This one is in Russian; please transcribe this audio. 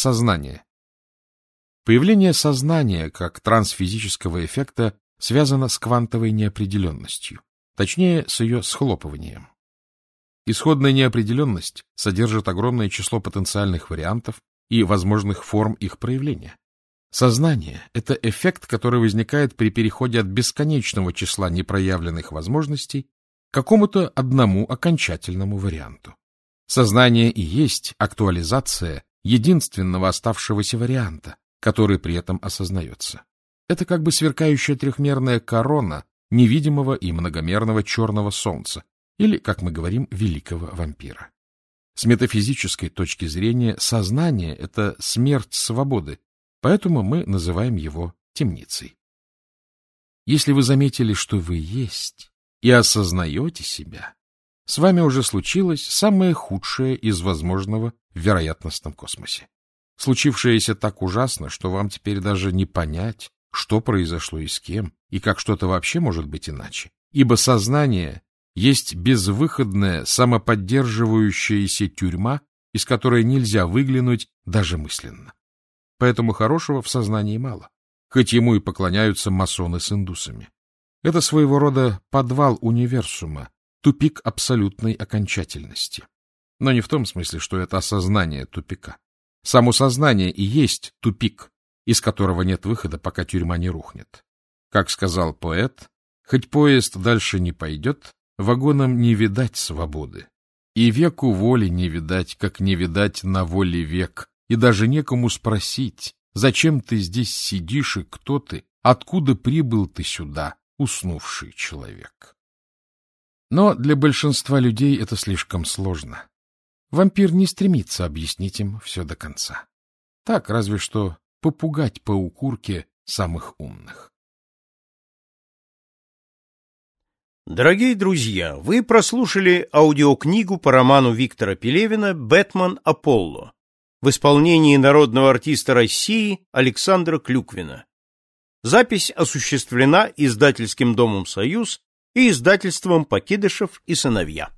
Сознание. Появление сознания как трансфизического эффекта связано с квантовой неопределенностью, точнее, с ее схлопыванием. Исходная неопределенность содержит огромное число потенциальных вариантов и возможных форм их проявления. Сознание — это эффект, который возникает при переходе от бесконечного числа непроявленных возможностей к какому-то одному окончательному варианту. Сознание и есть актуализация единственного оставшегося варианта, который при этом осознается. Это как бы сверкающая трехмерная корона невидимого и многомерного черного солнца, или, как мы говорим, великого вампира. С метафизической точки зрения сознание — это смерть свободы, поэтому мы называем его темницей. Если вы заметили, что вы есть, и осознаете себя, с вами уже случилось самое худшее из возможного в вероятностном космосе. Случившееся так ужасно, что вам теперь даже не понять, что произошло и с кем, и как что-то вообще может быть иначе. Ибо сознание есть безвыходная, самоподдерживающаяся тюрьма, из которой нельзя выглянуть даже мысленно. Поэтому хорошего в сознании мало, хоть ему и поклоняются масоны с индусами. Это своего рода подвал универсума, тупик абсолютной окончательности. Но не в том смысле, что это осознание тупика. Само сознание и есть тупик, из которого нет выхода, пока тюрьма не рухнет. Как сказал поэт, хоть поезд дальше не пойдет, вагонам не видать свободы. И веку воли не видать, как не видать на воле век, и даже некому спросить, зачем ты здесь сидишь и кто ты, откуда прибыл ты сюда, уснувший человек. Но для большинства людей это слишком сложно. Вампир не стремится объяснить им все до конца. Так, разве что попугать по укурке самых умных. Дорогие друзья, вы прослушали аудиокнигу по роману Виктора Пелевина «Бэтмен Аполло» в исполнении народного артиста России Александра Клюквина. Запись осуществлена издательским домом «Союз» и издательством «Покидышев и сыновья».